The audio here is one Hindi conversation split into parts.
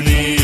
company.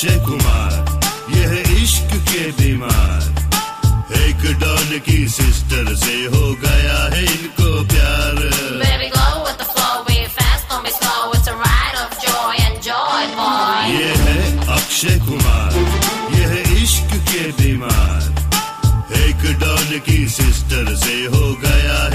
अक्षय कुमार यह इश्क के बीमार। एक डॉल की सिस्टर से हो गया है इनको प्यार। ये है अक्षय कुमार यह इश्क के बीमार। एक डॉल की सिस्टर से हो गया है